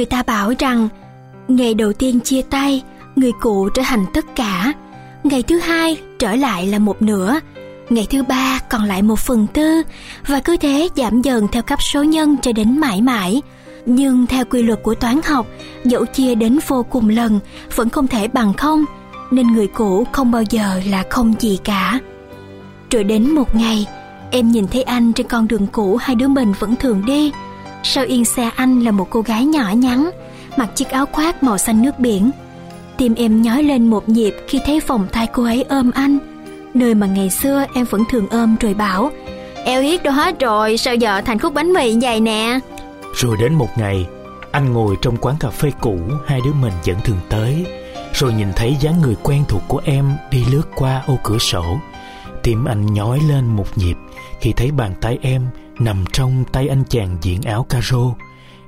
người ta bảo rằng, ngày đầu tiên chia tay, người cũ trở thành tất cả. Ngày thứ hai trở lại là một nửa. Ngày thứ ba còn lại một phần tư. Và cứ thế giảm dần theo cấp số nhân cho đến mãi mãi. Nhưng theo quy luật của toán học, dẫu chia đến vô cùng lần, vẫn không thể bằng không, nên người cũ không bao giờ là không gì cả. Rồi đến một ngày, em nhìn thấy anh trên con đường cũ hai đứa mình vẫn thường đi sau yên xe anh là một cô gái nhỏ nhắn, mặc chiếc áo khoác màu xanh nước biển. Tim em nhói lên một nhịp khi thấy vòng tay cô ấy ôm anh. Nơi mà ngày xưa em vẫn thường ôm rồi bảo eo hiết đâu hết rồi, sao giờ thành khúc bánh mì vậy nè? Rồi đến một ngày, anh ngồi trong quán cà phê cũ, hai đứa mình vẫn thường tới. Rồi nhìn thấy dáng người quen thuộc của em đi lướt qua ô cửa sổ, tim anh nhói lên một nhịp khi thấy bàn tay em nằm trong tay anh chàng diện áo caro.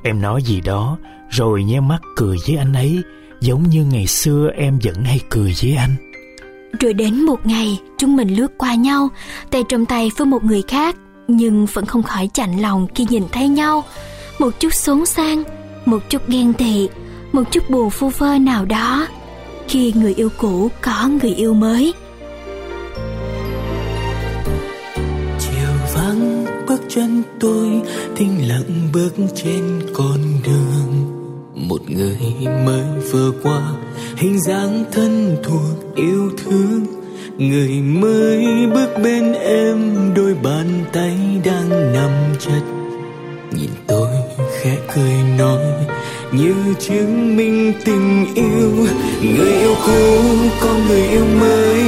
Em nói gì đó, rồi nhé mắt cười với anh ấy, giống như ngày xưa em vẫn hay cười với anh. Rồi đến một ngày, chúng mình lướt qua nhau, tay trong tay với một người khác, nhưng vẫn không khỏi chạnh lòng khi nhìn thấy nhau. Một chút xốn sang, một chút ghen tị, một chút buồn phu phơ nào đó. Khi người yêu cũ có người yêu mới chân tôi, thinh lặng bước trên con đường. Một người mới vừa qua, hình dáng thân thuộc, yêu thương. Người mới bước bên em, đôi bàn tay đang nắm chặt nhìn tôi khẽ cười nói, như chứng minh tình yêu. Người yêu cũ, có người yêu mới.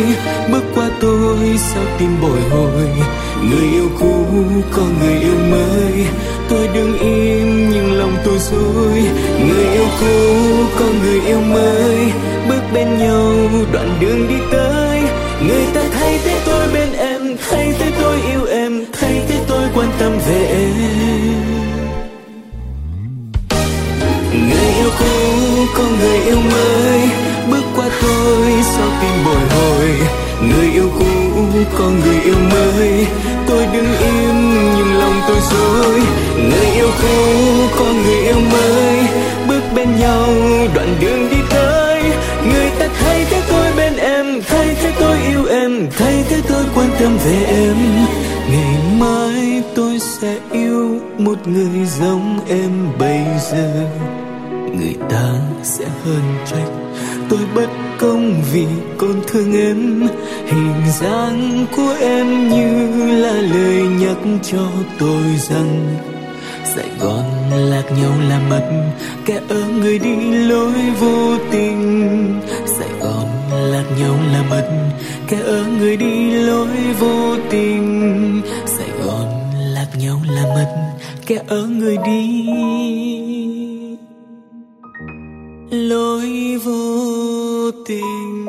Bước qua tôi, sao tim bồi hồi? Người yêu cũ có người yêu mới. Tôi đứng im nhưng lòng tôi dối người yêu cũ có người yêu mới. Bước bên nhau, đoạn đường đi tới. Người ta thay thế tôi bên em thay thế tôi yêu em thay thế tôi quan tâm về em. Người yêu cũ có người yêu mới. Bước qua tôi sau tim bồi hồi? Người yêu cũ có người yêu mới. Tôi đứng im, nhưng lòng tôi dối người yêu cũ có người yêu mới. Bước bên nhau, đoạn đường đi tới. Người ta thay thế tôi bên em thay thế tôi yêu em thay thế tôi quan tâm về em. Ngày mai tôi sẽ yêu một người giống em bây giờ. Người ta sẽ hơn trách tôi bất công vì con thương em. Hình dáng của em như là lời nhắc cho tôi rằng Sài Gòn lạc nhau là mất kẻ ở người đi lối vô tình. Sài Gòn lạc nhau là mất kẻ ở người đi lối vô tình. Sài Gòn lạc nhau là mất kẻ ở người đi lối vô tình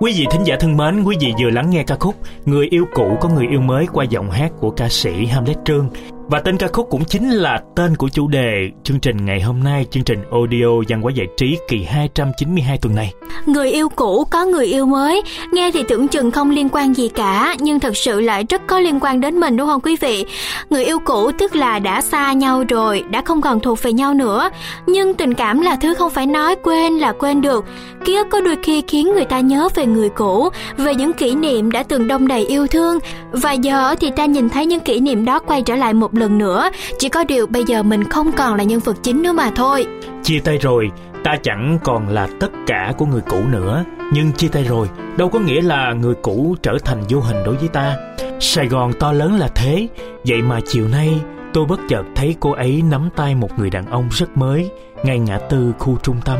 Quý vị thính giả thân mến, quý vị vừa lắng nghe ca khúc Người yêu cũ có người yêu mới qua giọng hát của ca sĩ Hamlet Trương. Và tên ca khúc cũng chính là tên của chủ đề chương trình ngày hôm nay, chương trình audio văn hóa giải trí kỳ 292 tuần này. Người yêu cũ có người yêu mới, nghe thì tưởng chừng không liên quan gì cả, nhưng thật sự lại rất có liên quan đến mình đúng không quý vị? Người yêu cũ tức là đã xa nhau rồi, đã không còn thuộc về nhau nữa. Nhưng tình cảm là thứ không phải nói quên là quên được. Ký ức có đôi khi khiến người ta nhớ về người cũ, về những kỷ niệm đã từng đông đầy yêu thương. Và giờ thì ta nhìn thấy những kỷ niệm đó quay trở lại một lần nữa, chỉ có điều bây giờ mình không còn là nhân vật chính nữa mà thôi. Chia tay rồi, ta chẳng còn là tất cả của người cũ nữa. Nhưng chia tay rồi đâu có nghĩa là người cũ trở thành vô hình đối với ta. Sài gòn to lớn là thế. Vậy mà chiều nay tôi bất chợt thấy cô ấy nắm tay một người đàn ông rất mới ngay ngã tư khu trung tâm.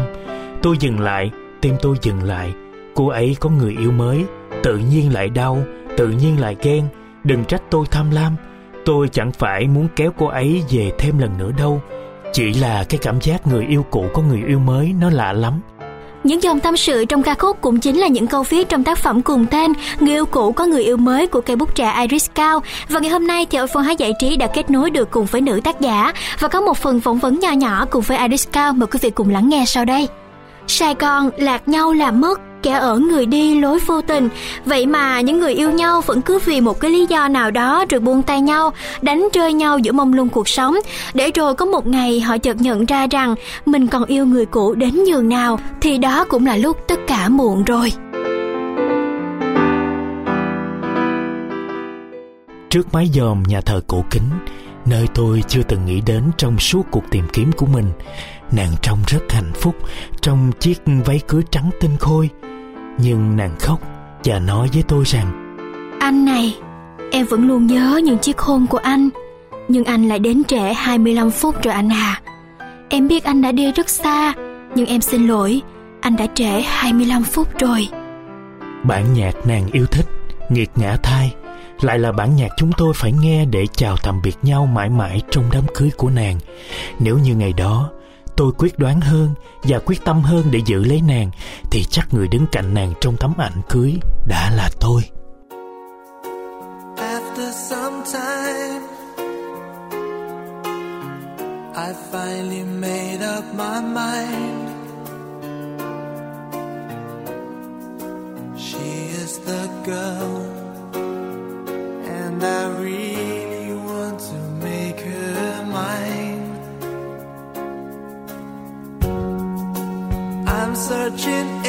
Tôi dừng lại tim tôi dừng lại. Cô ấy có người yêu mới tự nhiên lại đau tự nhiên lại ghen. Đừng trách tôi tham lam tôi chẳng phải muốn kéo cô ấy về thêm lần nữa đâu chỉ là cái cảm giác người yêu cũ có người yêu mới nó lạ lắm những dòng tâm sự trong ca khúc cũng chính là những câu viết trong tác phẩm cùng tên Người yêu cũ có người yêu mới của cây bút trẻ Iris Cao. Và ngày hôm nay thì ở phòng hát giải trí đã kết nối được cùng với nữ tác giả và có một phần phỏng vấn nhỏ nhỏ cùng với Iris Cao mời quý vị cùng lắng nghe sau đây. Sài Gòn lạc nhau là mất, kẻ ở người đi lối vô tình. Vậy mà những người yêu nhau vẫn cứ vì một cái lý do nào đó rồi buông tay nhau, đánh rơi nhau giữa mông lung cuộc sống. Để rồi có một ngày họ chợt nhận ra rằng mình còn yêu người cũ đến nhường nào, thì đó cũng là lúc tất cả muộn rồi. Trước mái dòm nhà thờ cổ kính, nơi tôi chưa từng nghĩ đến trong suốt cuộc tìm kiếm của mình nàng trông rất hạnh phúc trong chiếc váy cưới trắng tinh khôi. Nhưng nàng khóc và nói với tôi rằng anh này em vẫn luôn nhớ những chiếc hôn của anh nhưng anh lại đến trễ 25 phút rồi anh à. Em biết anh đã đi rất xa nhưng em xin lỗi anh đã trễ 25 phút rồi. Bản nhạc nàng yêu thích nghiệt ngã thai lại là bản nhạc chúng tôi phải nghe để chào tạm biệt nhau mãi mãi trong đám cưới của nàng. Nếu như ngày đó tôi quyết đoán hơn và quyết tâm hơn để giữ lấy nàng, thì chắc người đứng cạnh nàng trong tấm ảnh cưới đã là tôi. After some time, I finally made up my mind. She is the girl, and I really I'm searching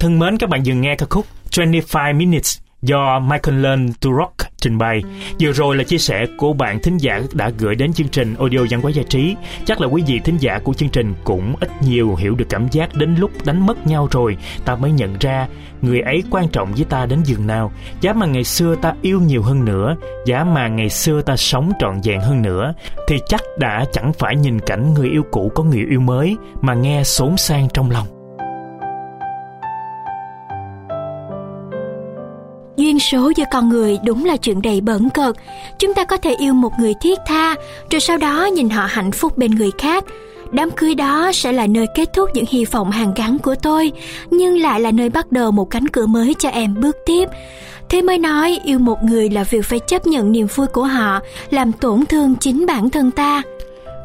thân mến, các bạn dừng nghe ca khúc 25 Minutes do Michael Learn to Rock trình bày. Vừa rồi là chia sẻ của bạn thính giả đã gửi đến chương trình audio văn hóa giải trí. Chắc là quý vị thính giả của chương trình cũng ít nhiều hiểu được cảm giác đến lúc đánh mất nhau rồi ta mới nhận ra người ấy quan trọng với ta đến giường nào. Giá mà ngày xưa ta yêu nhiều hơn nữa, giá mà ngày xưa ta sống trọn vẹn hơn nữa thì chắc đã chẳng phải nhìn cảnh người yêu cũ có người yêu mới mà nghe xốn sang trong lòng. Duyên số giữa con người đúng là chuyện đầy bẩn cợt. Chúng ta có thể yêu một người thiết tha, rồi sau đó nhìn họ hạnh phúc bên người khác. Đám cưới đó sẽ là nơi kết thúc những hy vọng hàng gắn của tôi, nhưng lại là nơi bắt đầu một cánh cửa mới cho em bước tiếp. Thế mới nói yêu một người là việc phải chấp nhận niềm vui của họ, làm tổn thương chính bản thân ta.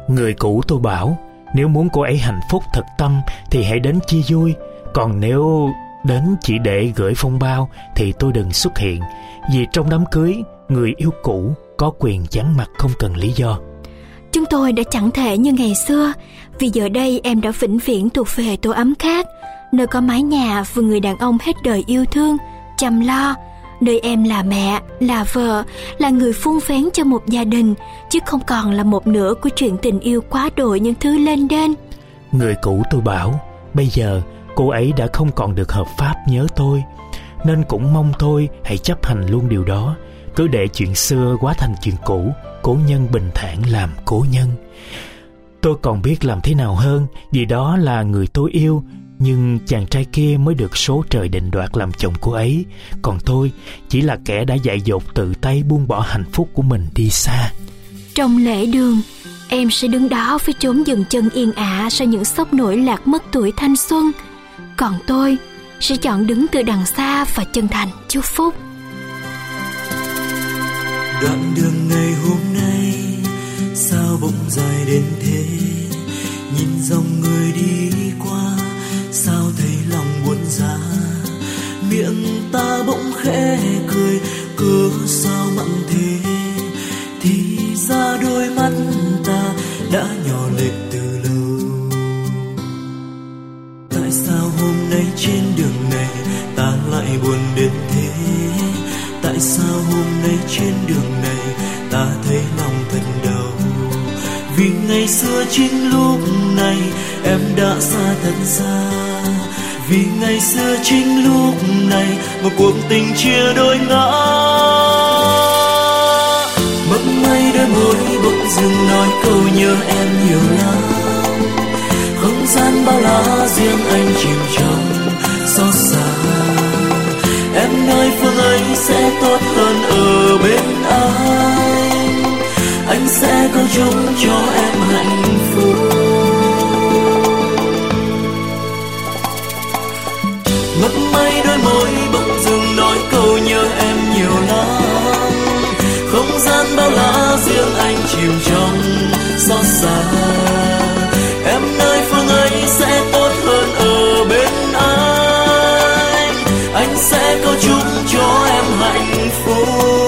Người cũ tôi bảo, nếu muốn cô ấy hạnh phúc thật tâm thì hãy đến chia vui. Còn nếu đến chỉ để gửi phong bao thì tôi đừng xuất hiện vì trong đám cưới người yêu cũ có quyền chán mặt không cần lý do. Chúng tôi đã chẳng thể như ngày xưa vì giờ đây em đã vĩnh viễn thuộc về tổ ấm khác nơi có mái nhà và người đàn ông hết đời yêu thương chăm lo. Nơi em là mẹ là vợ là người phun phén cho một gia đình chứ không còn là một nửa của chuyện tình yêu quá đội những thứ lên đên. Người cũ tôi bảo bây giờ cô ấy đã không còn được hợp pháp nhớ tôi, nên cũng mong tôi hãy chấp hành luôn điều đó. Cứ để chuyện xưa quá thành chuyện cũ, cố nhân bình thản làm cố nhân. Tôi còn biết làm thế nào hơn, vì đó là người tôi yêu, nhưng chàng trai kia mới được số trời định đoạt làm chồng cô ấy. Còn tôi chỉ là kẻ đã dạy dột tự tay buông bỏ hạnh phúc của mình đi xa. Trong lễ đường, em sẽ đứng đó với chốn dừng chân yên ả sau những sốc nổi lạc mất tuổi thanh xuân còn tôi sẽ chọn đứng từ đằng xa và chân thành chúc phúc. Đoạn đường ngày hôm nay, sao bỗng dài đến thế? Nhìn dòng người đi qua, sao thấy lòng buồn giá? Miệng ta bỗng khẽ cười, cớ sao mặn thế? Thì ra đôi mắt ta đã Hôm nay trên đường này ta lại buồn đến thế. Tại sao hôm nay trên đường này ta thấy lòng thật đau? Vì ngày xưa chính lúc này em đã xa thật xa. Vì ngày xưa chính lúc này một cuộc tình chia đôi ngã. Mất mây đôi môi bỗng dừng nói câu nhớ em nhiều lắm không gian bao la riêng anh chìm trong xót xa. Em nơi phương ấy sẽ tốt hơn ở bên anh. Anh sẽ có chung cho em hạnh phúc. Mất may đôi môi, bỗng dừng nói câu nhớ em nhiều lắm không gian bao la riêng anh chìm trong xót xa nơi phương ấy sẽ tốt hơn ở bên anh. Anh sẽ có chúc cho em hạnh phúc.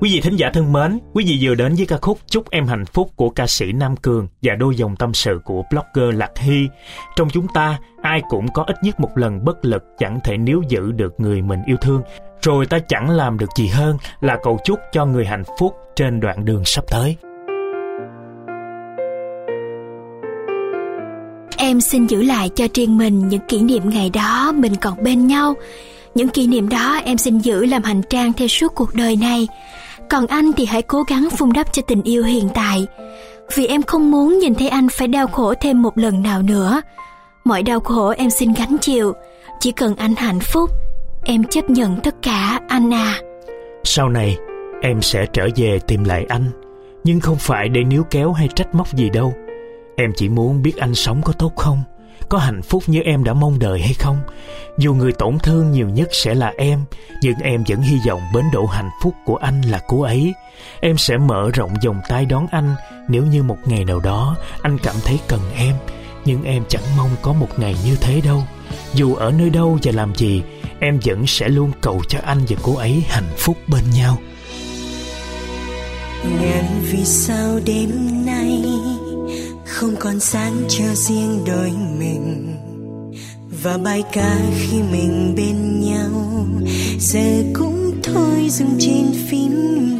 Quý vị thính giả thân mến, quý vị vừa đến với ca khúc Chúc em hạnh phúc của ca sĩ Nam Cường và đôi dòng tâm sự của blogger Lạc Hy. Trong chúng ta, ai cũng có ít nhất một lần bất lực chẳng thể níu giữ được người mình yêu thương. Rồi ta chẳng làm được gì hơn là cầu chúc cho người hạnh phúc trên đoạn đường sắp tới. Em xin giữ lại cho riêng mình những kỷ niệm ngày đó mình còn bên nhau. Những kỷ niệm đó em xin giữ làm hành trang theo suốt cuộc đời này còn anh thì hãy cố gắng vun đắp cho tình yêu hiện tại. Vì em không muốn nhìn thấy anh phải đau khổ thêm một lần nào nữa. Mọi đau khổ em xin gánh chịu. Chỉ cần anh hạnh phúc, em chấp nhận tất cả anh à sau này, em sẽ trở về tìm lại anh. Nhưng không phải để níu kéo hay trách móc gì đâu. Em chỉ muốn biết anh sống có tốt không có hạnh phúc như em đã mong đợi hay không? Dù người tổn thương nhiều nhất sẽ là em, nhưng em vẫn hy vọng bến đỗ hạnh phúc của anh là cô ấy. Em sẽ mở rộng vòng tay đón anh nếu như một ngày nào đó anh cảm thấy cần em. Nhưng em chẳng mong có một ngày như thế đâu. Dù ở nơi đâu và làm gì, em vẫn sẽ luôn cầu cho anh và cô ấy hạnh phúc bên nhau. ngàn vì sao đêm nay không còn sáng cho riêng đôi mình. Và bài ca khi mình bên nhau, giờ cũng thôi dừng trên phím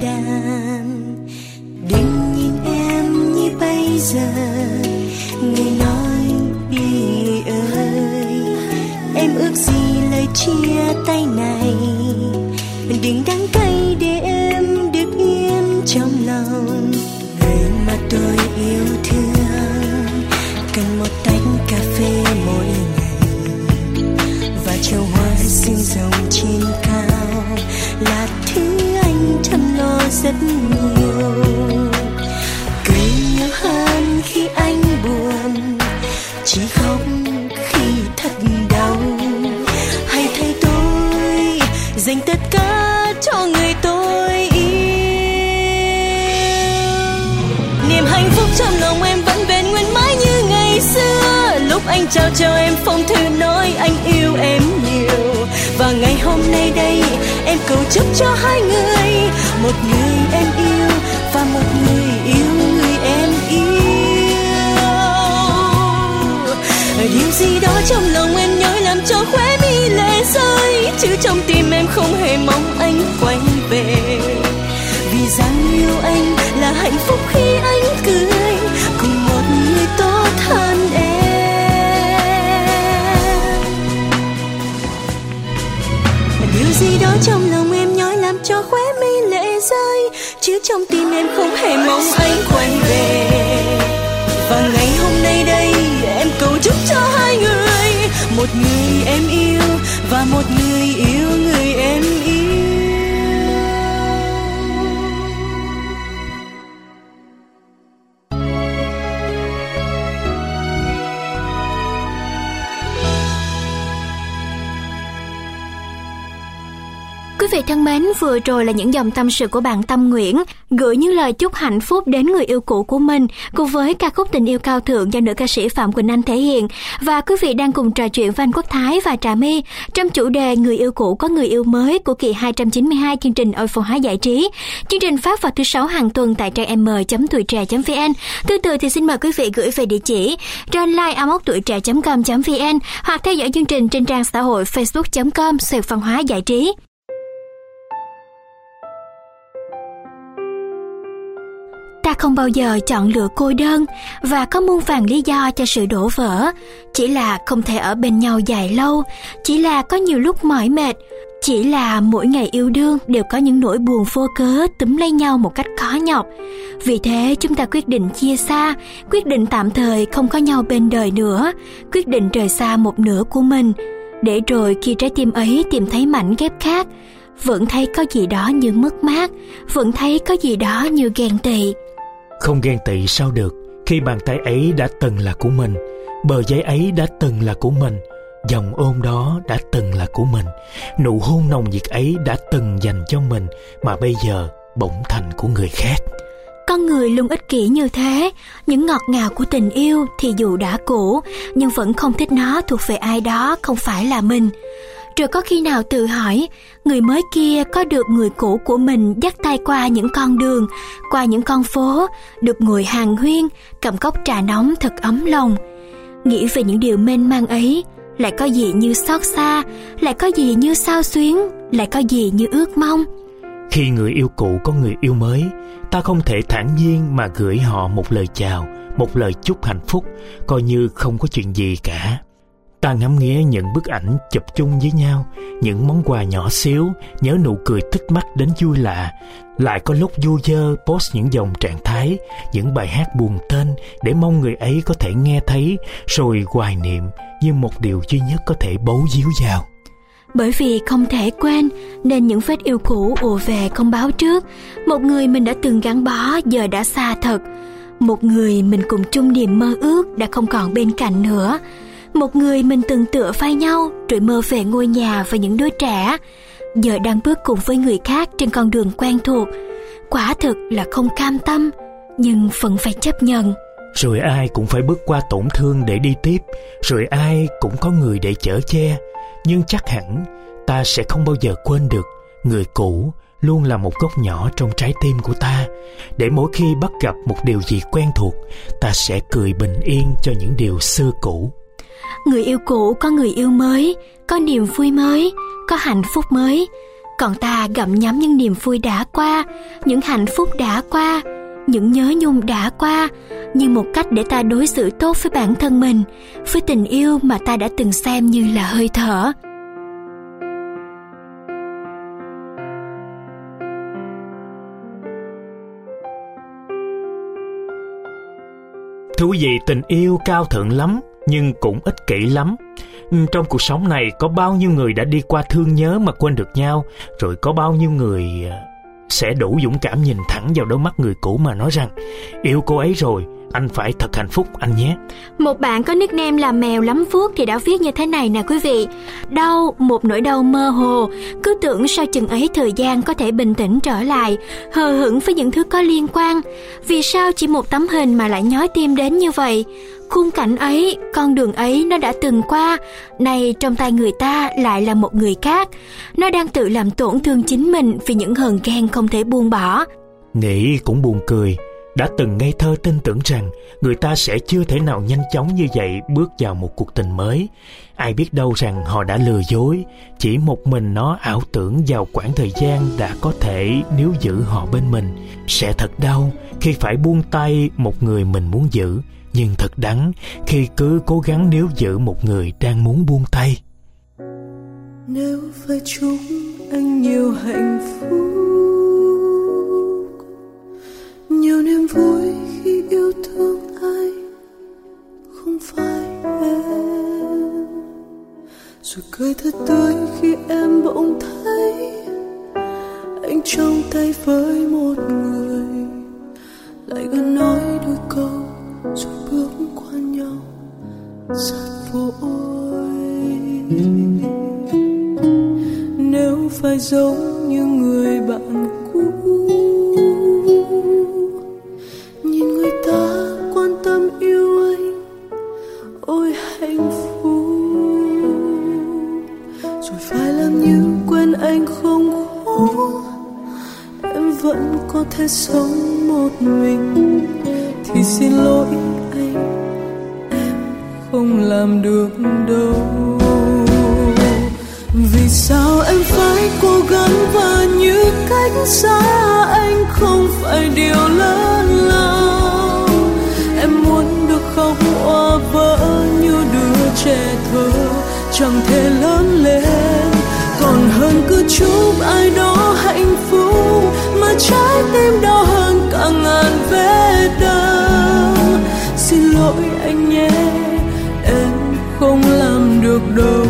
đàn. Đừng nhìn em như bây giờ, người nói đi ơi. Em ước gì lời chia tay này. Trao cho em phong thư nói anh yêu em nhiều. Và ngày hôm nay đây, em cầu chúc cho hai người. Một người em yêu em không hề mong anh quay về. Và ngày hôm nay đây, em cầu chúc cho hai người. Một người em yêu và một người yêu người em yêu. Vừa rồi là những dòng tâm sự của bạn Tâm Nguyễn gửi những lời chúc hạnh phúc đến người yêu cũ của mình, cùng với ca khúc Tình yêu cao thượng do nữ ca sĩ Phạm Quỳnh Anh thể hiện và quý vị đang cùng trò chuyện với anh Quốc Thái và Trà My trong chủ đề Người yêu cũ có người yêu mới của kỳ 292 chương trình Ôi Phong Hóa Giải Trí. Chương trình phát vào thứ sáu hàng tuần tại trang m.tuổi trẻ.vn. Tương tự thì xin mời quý vị gửi về địa chỉ trên like amoc tuổi trẻ.com.vn hoặc theo dõi chương trình trên trang xã hội facebook.com sự văn hóa giải trí. Không bao giờ chọn lựa cô đơn và có muôn vàng lý do cho sự đổ vỡ. Chỉ là không thể ở bên nhau dài lâu, chỉ là có nhiều lúc mỏi mệt, chỉ là mỗi ngày yêu đương đều có những nỗi buồn vô cớ túm lấy nhau một cách khó nhọc. Vì thế chúng ta quyết định chia xa, quyết định tạm thời không có nhau bên đời nữa, quyết định rời xa một nửa của mình, để rồi khi trái tim ấy tìm thấy mảnh ghép khác, vẫn thấy có gì đó như mất mát, vẫn thấy có gì đó như ghen tị. Không ghen tị sao được khi bàn tay ấy đã từng là của mình, bờ giấy ấy đã từng là của mình, dòng ôm đó đã từng là của mình, nụ hôn nồng nhiệt ấy đã từng dành cho mình mà bây giờ bỗng thành của người khác. Con người luôn ích kỷ như thế, những ngọt ngào của tình yêu thì dù đã cũ, nhưng vẫn không thích nó thuộc về ai đó không phải là mình. Rồi có khi nào tự hỏi, người mới kia có được người cũ của mình dắt tay qua những con đường, qua những con phố, được ngồi hàng huyên, cầm cốc trà nóng thật ấm lòng. Nghĩ về những điều mênh mang ấy, lại có gì như xót xa, lại có gì như sao xuyến, lại có gì như ước mong. Khi người yêu cũ có người yêu mới, ta không thể thản nhiên mà gửi họ một lời chào, một lời chúc hạnh phúc, coi như không có chuyện gì cả. Ta ngắm nghía những bức ảnh chụp chung với nhau, những món quà nhỏ xíu, nhớ nụ cười thích mắt đến vui lạ. Lại có lúc vui dơ post những dòng trạng thái, những bài hát buồn tên để mong người ấy có thể nghe thấy, rồi hoài niệm như một điều duy nhất có thể bấu díu vào. Bởi vì không thể quên nên những vết yêu cũ ùa về không báo trước. Một người mình đã từng gắn bó giờ đã xa thật. Một người mình cùng chung niềm mơ ước đã không còn bên cạnh nữa một người mình từng tựa vai nhau rồi mơ về ngôi nhà và những đứa trẻ. Giờ đang bước cùng với người khác trên con đường quen thuộc. Quả thực là không cam tâm, nhưng vẫn phải chấp nhận. Rồi ai cũng phải bước qua tổn thương để đi tiếp. Rồi ai cũng có người để chở che. Nhưng chắc hẳn, ta sẽ không bao giờ quên được. Người cũ luôn là một góc nhỏ trong trái tim của ta. Để mỗi khi bắt gặp một điều gì quen thuộc, ta sẽ cười bình yên cho những điều xưa cũ người yêu cũ có người yêu mới, có niềm vui mới, có hạnh phúc mới. Còn ta gặm nhấm những niềm vui đã qua, những hạnh phúc đã qua, những nhớ nhung đã qua, như một cách để ta đối xử tốt với bản thân mình, với tình yêu mà ta đã từng xem như là hơi thở. Thưa quý vị, tình yêu cao thượng lắm nhưng cũng ích kỷ lắm. Ừ, trong cuộc sống này có bao nhiêu người đã đi qua thương nhớ mà quên được nhau, rồi có bao nhiêu người ờ, sẽ đủ dũng cảm nhìn thẳng vào đôi mắt người cũ mà nói rằng, yêu cô ấy rồi anh phải thật hạnh phúc anh nhé. Một bạn có nickname là mèo lắm phước thì đã viết như thế này nè quý vị. Đau, một nỗi đau mơ hồ, cứ tưởng sau chừng ấy thời gian có thể bình tĩnh trở lại, hờ hững với những thứ có liên quan. Vì sao chỉ một tấm hình mà lại nhói tim đến như vậy? khung cảnh ấy con đường ấy nó đã từng qua nay trong tay người ta lại là một người khác nó đang tự làm tổn thương chính mình vì những hờn ghen không thể buông bỏ nghĩ cũng buồn cười đã từng ngây thơ tin tưởng rằng người ta sẽ chưa thể nào nhanh chóng như vậy bước vào một cuộc tình mới. Ai biết đâu rằng họ đã lừa dối, chỉ một mình nó ảo tưởng vào quãng thời gian đã có thể nếu giữ họ bên mình. Sẽ thật đau khi phải buông tay một người mình muốn giữ, nhưng thật đắng khi cứ cố gắng níu giữ một người đang muốn buông tay. Nếu với chúng anh nhiều hạnh phúc nhiều niềm vui khi yêu thương ai không phải em. Rồi cười thật tươi khi em bỗng thấy anh trong tay với một người. Lại gần nói đôi câu rồi bước qua nhau. Rất vội nếu phải giống như người bạn có thể sống một mình thì xin lỗi anh, em không làm được đâu. Vì sao em phải cố gắng và như cách xa anh không phải điều lớn lao? Em muốn được không oa vỡ như đứa trẻ thơ, chẳng thể lớn lên. Còn hơn cứ chúc ai đó hãy trái tim đau hơn cả ngàn vết đau. Xin lỗi anh nhé, em không làm được đâu.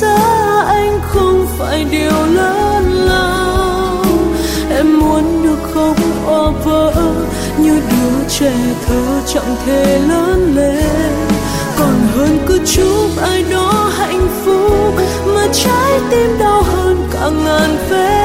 Xa anh không phải điều lớn lao. Em muốn được không o vỡ như đứa trẻ thơ trọng thể lớn lên. Còn hơn cứ chúc ai đó hạnh phúc, mà trái tim đau hơn cả ngàn vết.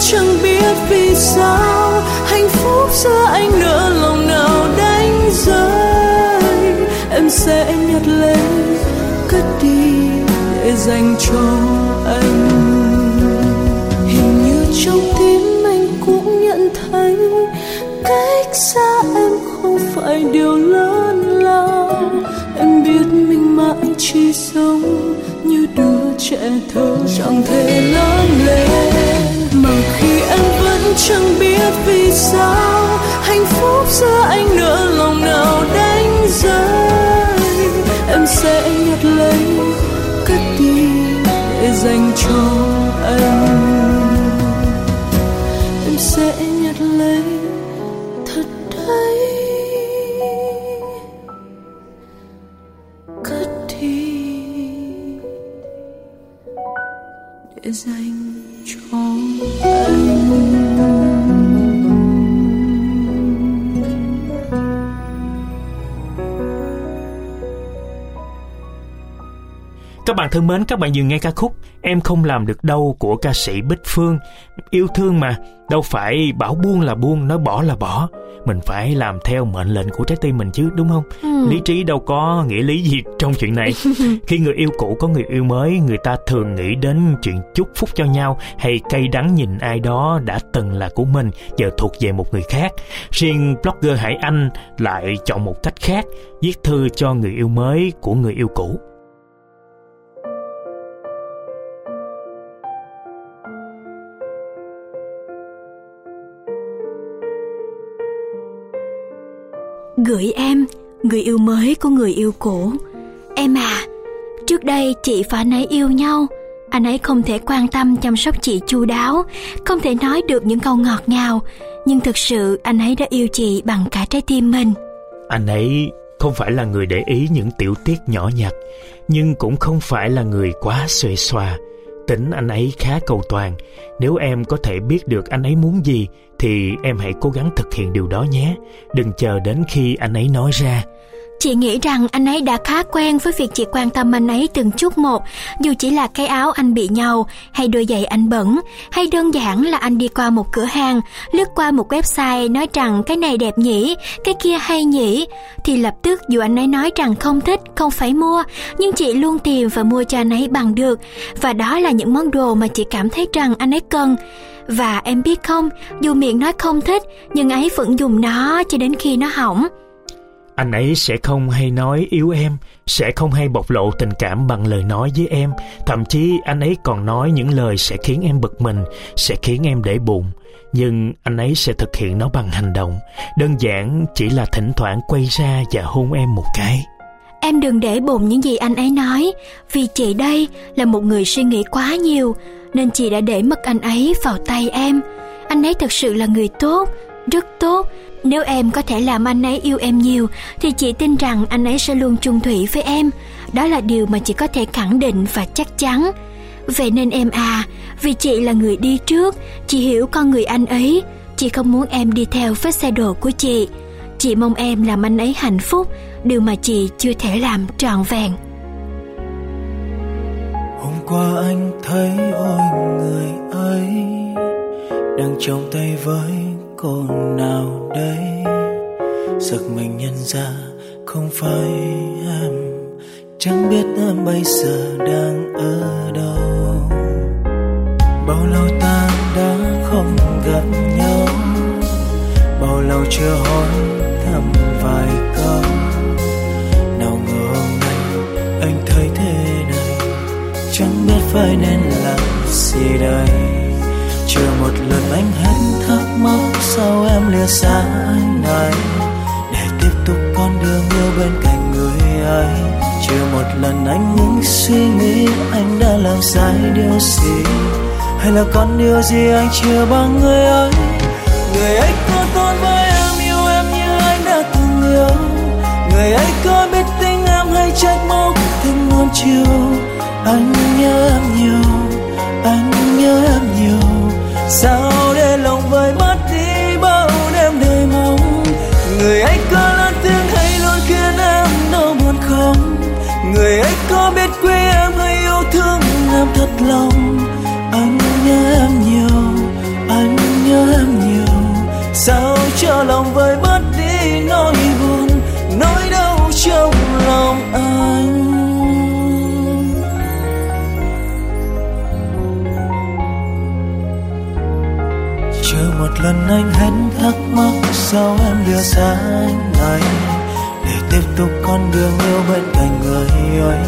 Chẳng biết vì sao hạnh phúc giữa anh nỡ lòng nào đánh rơi. Em sẽ nhặt lên cất đi để dành cho anh. Hình như trong tim anh cũng nhận thấy cách xa em không phải điều lớn lao. Em biết mình mãi chỉ sống như đứa trẻ thơ, chẳng thể chẳng biết vì sao hạnh phúc giữa anh nữa thân mến, các bạn vừa nghe ca khúc Em không làm được đâu của ca sĩ Bích Phương. Yêu thương mà, đâu phải bảo buông là buông, nói bỏ là bỏ. Mình phải làm theo mệnh lệnh của trái tim mình chứ, đúng không? Ừ. Lý trí đâu có nghĩa lý gì trong chuyện này. Khi người yêu cũ có người yêu mới, người ta thường nghĩ đến chuyện chúc phúc cho nhau hay cay đắng nhìn ai đó đã từng là của mình, giờ thuộc về một người khác. Riêng blogger Hải Anh lại chọn một cách khác, viết thư cho người yêu mới của người yêu cũ. Gửi em, người yêu mới của người yêu cũ. Em à, trước đây chị và anh ấy yêu nhau. Anh ấy không thể quan tâm chăm sóc chị chu đáo, không thể nói được những câu ngọt ngào, nhưng thực sự anh ấy đã yêu chị bằng cả trái tim mình. Anh ấy không phải là người để ý những tiểu tiết nhỏ nhặt, nhưng cũng không phải là người quá xuề xòa. Tính anh ấy khá cầu toàn. Nếu em có thể biết được anh ấy muốn gì, thì em hãy cố gắng thực hiện điều đó nhé. Đừng chờ đến khi anh ấy nói ra. Chị nghĩ rằng anh ấy đã khá quen với việc chị quan tâm anh ấy từng chút một, dù chỉ là cái áo anh bị nhau, hay đôi giày anh bẩn, hay đơn giản là anh đi qua một cửa hàng, lướt qua một website nói rằng cái này đẹp nhỉ, cái kia hay nhỉ, thì lập tức dù anh ấy nói rằng không thích, không phải mua, nhưng chị luôn tìm và mua cho anh ấy bằng được, và đó là những món đồ mà chị cảm thấy rằng anh ấy cần. Và em biết không, dù miệng nói không thích, nhưng ấy vẫn dùng nó cho đến khi nó hỏng. Anh ấy sẽ không hay nói yếu em, sẽ không hay bộc lộ tình cảm bằng lời nói với em. Thậm chí anh ấy còn nói những lời sẽ khiến em bực mình, sẽ khiến em để bụng. Nhưng anh ấy sẽ thực hiện nó bằng hành động. Đơn giản chỉ là thỉnh thoảng quay ra và hôn em một cái. Em đừng để bụng những gì anh ấy nói, vì chị đây là một người suy nghĩ quá nhiều, nên chị đã để mất anh ấy vào tay em. Anh ấy thật sự là người tốt, rất tốt. Nếu em có thể làm anh ấy yêu em nhiều, thì chị tin rằng anh ấy sẽ luôn chung thủy với em. Đó là điều mà chị có thể khẳng định và chắc chắn. Vậy nên em à, vì chị là người đi trước, chị hiểu con người anh ấy. Chị không muốn em đi theo vết xe đổ của chị. Chị mong em làm anh ấy hạnh phúc, điều mà chị chưa thể làm trọn vẹn hôm qua anh thấy ôi người ấy đang trong tay với cô nào đây? Giật mình nhận ra không phải em, chẳng biết em bây giờ đang ở đâu. Bao lâu ta đã không gặp nhau? Bao lâu chưa hỏi thăm vài phải nên làm gì đây? Chưa một lần anh hết thắc mắc sao em lìa xa anh này. Để tiếp tục con đường yêu bên cạnh người ấy. Chưa một lần anh ngưng suy nghĩ anh đã làm sai điều gì? Hay là còn điều gì anh chưa bằng người ấy? Người ấy lòng, anh nhớ em nhiều, anh nhớ em nhiều. Sao cho lòng vơi bớt đi nỗi buồn, nỗi đau trong lòng anh? Chờ một lần anh hết thắc mắc sao em đưa xa anh này, để tiếp tục con đường yêu bên cạnh người ấy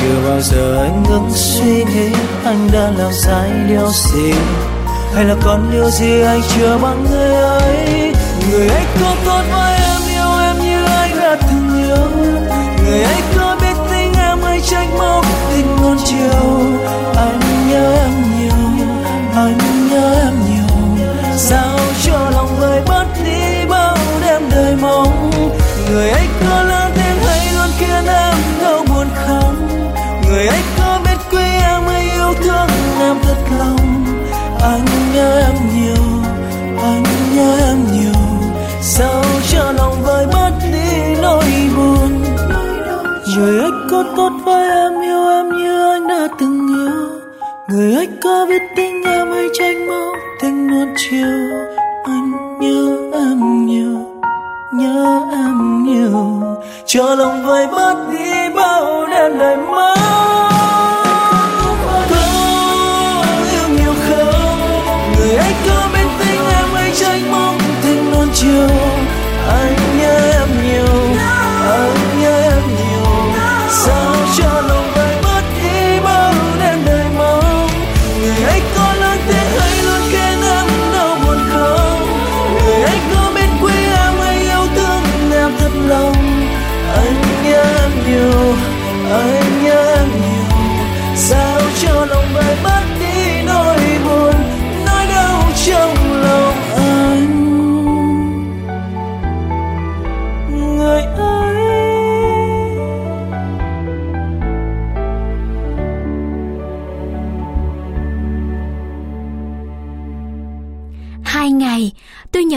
chưa bao giờ anh ngừng suy nghĩ anh đã làm sai điều gì? Hay là còn điều gì anh chưa bằng người ấy? Người ấy có tốt với em, yêu em như anh đã từng yêu người ấy tốt với em yêu em như anh đã từng yêu. Người ấy có biết tình em hay tranh mong tình nuốt chiều.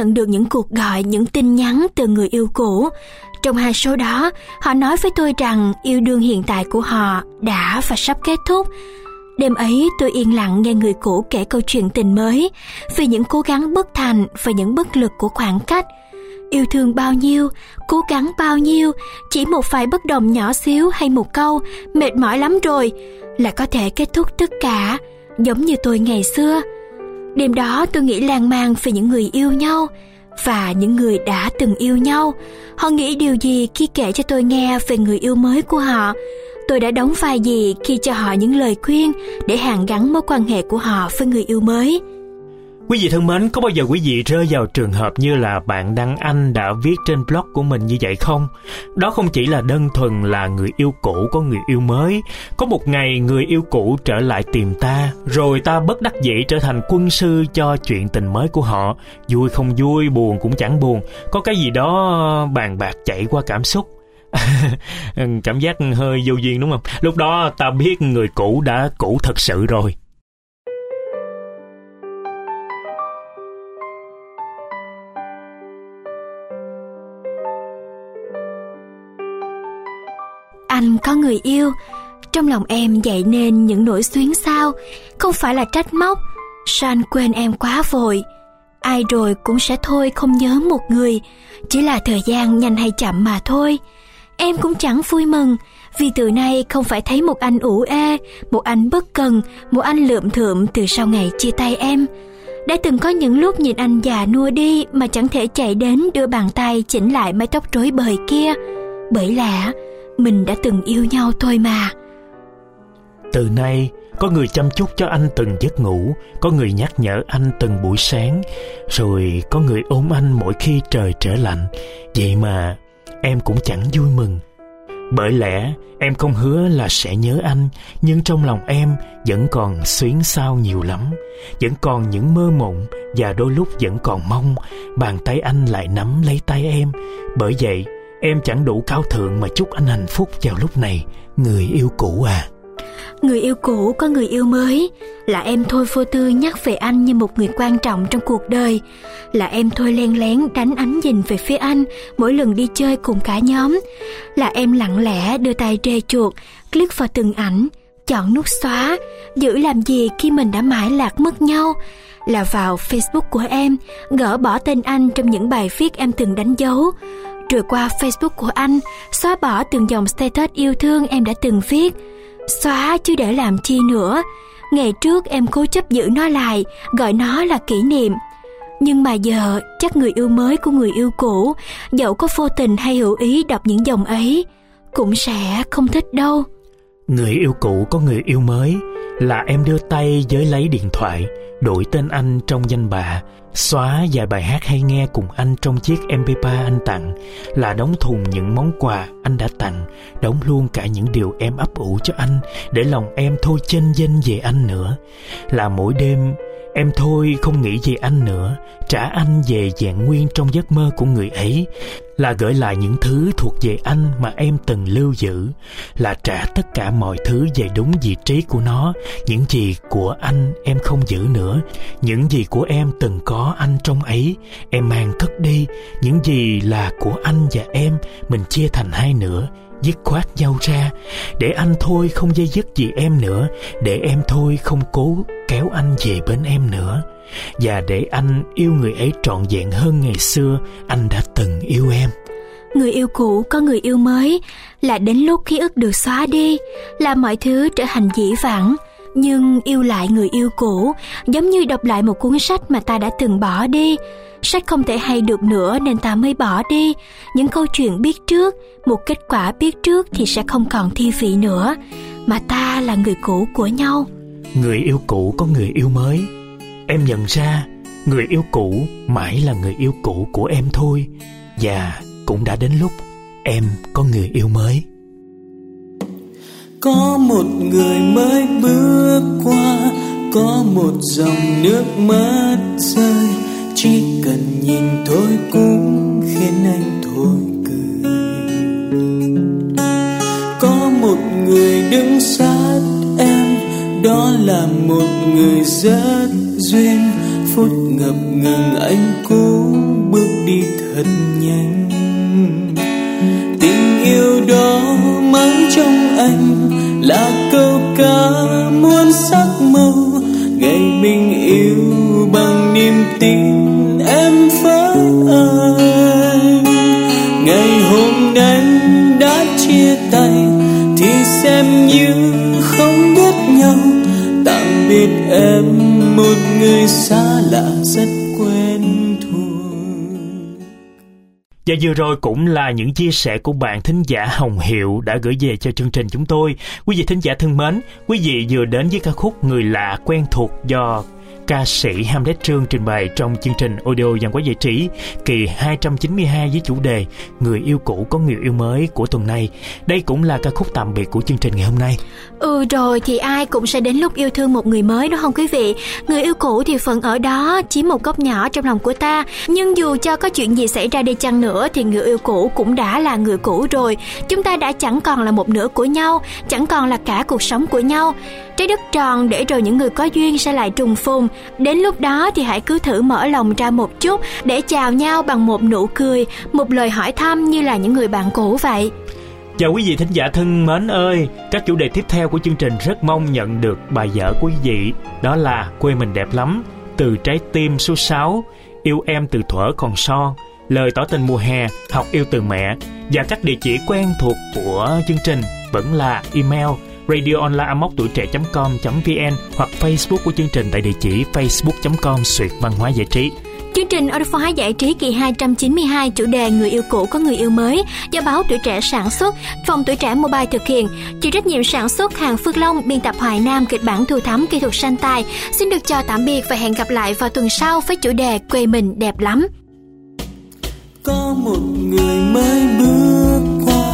Nhận được những cuộc gọi, những tin nhắn từ người yêu cũ. Trong hai số đó, họ nói với tôi rằng yêu đương hiện tại của họ đã và sắp kết thúc. Đêm ấy tôi yên lặng nghe người cũ kể câu chuyện tình mới về những cố gắng bất thành và những bất lực của khoảng cách. Yêu thương bao nhiêu, cố gắng bao nhiêu, chỉ một vài bất đồng nhỏ xíu hay một câu mệt mỏi lắm rồi là có thể kết thúc tất cả, giống như tôi ngày xưa. Đêm đó tôi nghĩ lan man về những người yêu nhau và những người đã từng yêu nhau. Họ nghĩ điều gì khi kể cho tôi nghe về người yêu mới của họ? Tôi đã đóng vai gì khi cho họ những lời khuyên để hàn gắn mối quan hệ của họ với người yêu mới? Quý vị thân mến, có bao giờ quý vị rơi vào trường hợp như là bạn Đăng Anh đã viết trên blog của mình như vậy không? Đó không chỉ là đơn thuần là người yêu cũ có người yêu mới. Có một ngày người yêu cũ trở lại tìm ta, rồi ta bất đắc dĩ trở thành quân sư cho chuyện tình mới của họ. Vui không vui, buồn cũng chẳng buồn. Có cái gì đó bàn bạc chạy qua cảm xúc. cảm giác hơi vô duyên đúng không? Lúc đó ta biết người cũ đã cũ thật sự rồi. Có người yêu, trong lòng em dậy nên những nỗi xuyến sao, không phải là trách móc, sao anh quên em quá vội. Ai rồi cũng sẽ thôi không nhớ một người, chỉ là thời gian nhanh hay chậm mà thôi. Em cũng chẳng vui mừng, vì từ nay không phải thấy một anh ủ ê, một anh bất cần, một anh lượm thượm từ sau ngày chia tay em. Đã từng có những lúc nhìn anh già nua đi mà chẳng thể chạy đến đưa bàn tay chỉnh lại mái tóc rối bời kia. Bởi lẽ mình đã từng yêu nhau thôi mà. Từ nay, có người chăm chút cho anh từng giấc ngủ, có người nhắc nhở anh từng buổi sáng, rồi có người ôm anh mỗi khi trời trở lạnh. Vậy mà em cũng chẳng vui mừng. Bởi lẽ em không hứa là sẽ nhớ anh, nhưng trong lòng em vẫn còn xuyến sao nhiều lắm, vẫn còn những mơ mộng và đôi lúc vẫn còn mong bàn tay anh lại nắm lấy tay em. Bởi vậy, em chẳng đủ cao thượng mà chúc anh hạnh phúc vào lúc này, người yêu cũ à. Người yêu cũ có người yêu mới. Là em thôi vô tư nhắc về anh như một người quan trọng trong cuộc đời. Là em thôi len lén đánh ánh nhìn về phía anh Mỗi lần đi chơi cùng cả nhóm. Là em lặng lẽ đưa tay rê chuột Click vào từng ảnh Chọn nút xóa Giữ làm gì khi mình đã mãi lạc mất nhau. Là vào Facebook của em Gỡ bỏ tên anh trong những bài viết em từng đánh dấu rồi qua Facebook của anh, xóa bỏ từng dòng status yêu thương em đã từng viết. Xóa chứ để làm chi nữa. Ngày trước em cố chấp giữ nó lại, gọi nó là kỷ niệm. Nhưng mà giờ chắc người yêu mới của người yêu cũ, dẫu có vô tình hay hữu ý đọc những dòng ấy, cũng sẽ không thích đâu. Người yêu cũ có người yêu mới là em đưa tay với lấy điện thoại, đổi tên anh trong danh bạ, xóa vài bài hát hay nghe cùng anh trong chiếc MP3 anh tặng, là đóng thùng những món quà anh đã tặng, đóng luôn cả những điều em ấp ủ cho anh để lòng em thôi chênh danh về anh nữa. Là mỗi đêm Em thôi không nghĩ về anh nữa. Trả anh về dạng nguyên trong giấc mơ của người ấy Là gửi lại những thứ thuộc về anh mà em từng lưu giữ, Là trả tất cả mọi thứ về đúng vị trí của nó. Những gì của anh em không giữ nữa. Những gì của em từng có anh trong ấy, Em mang cất đi. Những gì là của anh và em, Mình chia thành hai nửa dứt khoát nhau ra. Để anh thôi không dây dứt gì em nữa, để em thôi không cố kéo anh về bên em nữa. Và để anh yêu người ấy trọn vẹn hơn ngày xưa, anh đã từng yêu em. Người yêu cũ có người yêu mới. Là đến lúc ký ức được xóa đi, là mọi thứ trở thành dĩ vãng nhưng yêu lại người yêu cũ, giống như đọc lại một cuốn sách mà ta đã từng bỏ đi. Sách không thể hay được nữa nên ta mới bỏ đi. Những câu chuyện biết trước, một kết quả biết trước thì sẽ không còn thi vị nữa. Mà ta là người cũ của nhau. Người yêu cũ có người yêu mới. Em nhận ra, người yêu cũ mãi là người yêu cũ của em thôi. Và cũng đã đến lúc em có người yêu mới có một người mới bước qua, có một dòng nước mắt rơi. Chỉ cần nhìn thôi cũng khiến anh thôi cười. Có một người đứng sát em, đó là một người rất duyên. Phút ngập ngừng anh cũng bước đi thật nhanh. Tình yêu đó mang trong anh là câu ca muôn sắc màu. Ngày mình yêu bằng niềm tin em với anh ngày hôm nay đã chia tay thì xem như không biết nhau. Tạm biệt em một người xa. Và vừa rồi cũng là những chia sẻ của bạn thính giả Hồng Hiệu đã gửi về cho chương trình chúng tôi. Quý vị thính giả thân mến, quý vị vừa đến với ca khúc Người lạ quen thuộc do ca sĩ Hamlet Trương trình bày trong chương trình audio dàn quái giải trí kỳ 292 với chủ đề Người yêu cũ có người yêu mới của tuần này. Đây cũng là ca khúc tạm biệt của chương trình ngày hôm nay. Ừ rồi thì ai cũng sẽ đến lúc yêu thương một người mới đúng không quý vị? Người yêu cũ thì phần ở đó chiếm một góc nhỏ trong lòng của ta. Nhưng dù cho có chuyện gì xảy ra đi chăng nữa thì người yêu cũ cũng đã là người cũ rồi. Chúng ta đã chẳng còn là một nửa của nhau, chẳng còn là cả cuộc sống của nhau. Trái đất tròn để rồi những người có duyên sẽ lại trùng phùng. Đến lúc đó thì hãy cứ thử mở lòng ra một chút để chào nhau bằng một nụ cười, một lời hỏi thăm như là những người bạn cũ vậy. Chào quý vị thính giả thân mến ơi, các chủ đề tiếp theo của chương trình rất mong nhận được bài vở của quý vị, đó là quê mình đẹp lắm, từ trái tim số 6, yêu em từ thuở còn son, lời tỏ tình mùa hè, học yêu từ mẹ và các địa chỉ quen thuộc của chương trình vẫn là email radioonline tuổi trẻ.com.vn hoặc Facebook của chương trình tại địa chỉ facebook.com suyệt văn hóa giải trí. Chương trình Orpha giải trí kỳ 292 chủ đề Người yêu cũ có người yêu mới do báo Tuổi Trẻ sản xuất, phòng Tuổi Trẻ Mobile thực hiện. Chịu trách nhiệm sản xuất Hàng Phước Long, biên tập Hoài Nam, kịch bản Thu Thắm, kỹ thuật sanh tài. Xin được chào tạm biệt và hẹn gặp lại vào tuần sau với chủ đề Quê mình đẹp lắm. Có một người mới bước qua,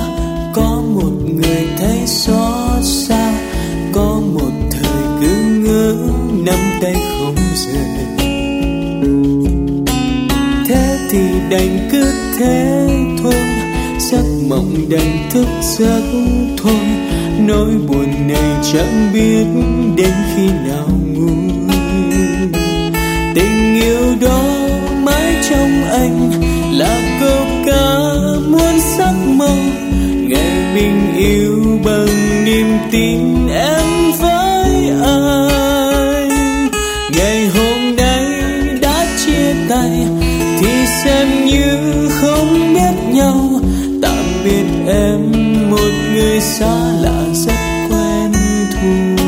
có một người thấy xót nắm tay không rời. Thế thì đành cứ thế thôi, giấc mộng đành thức giấc thôi. Nỗi nỗi buồn này chẳng biết đến khi nào nguôi. Tình yêu đó mãi trong anh là câu xem như không biết nhau. Tạm biệt em, một người xa lạ rất quen thuộc.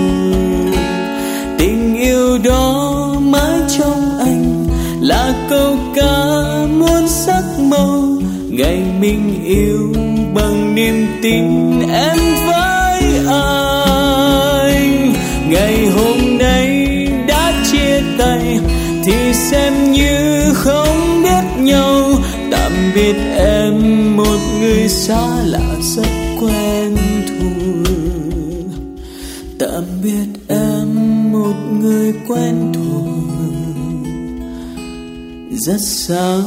Tình yêu đó mãi trong anh là câu ca muôn sắc màu. Ngày mình yêu bằng niềm tin em với anh. Ngày hôm nay đã chia tay thì xem như không biết em một người xa lạ rất quen thuộc. Tạm biệt em một người quen thuộc. Rất xa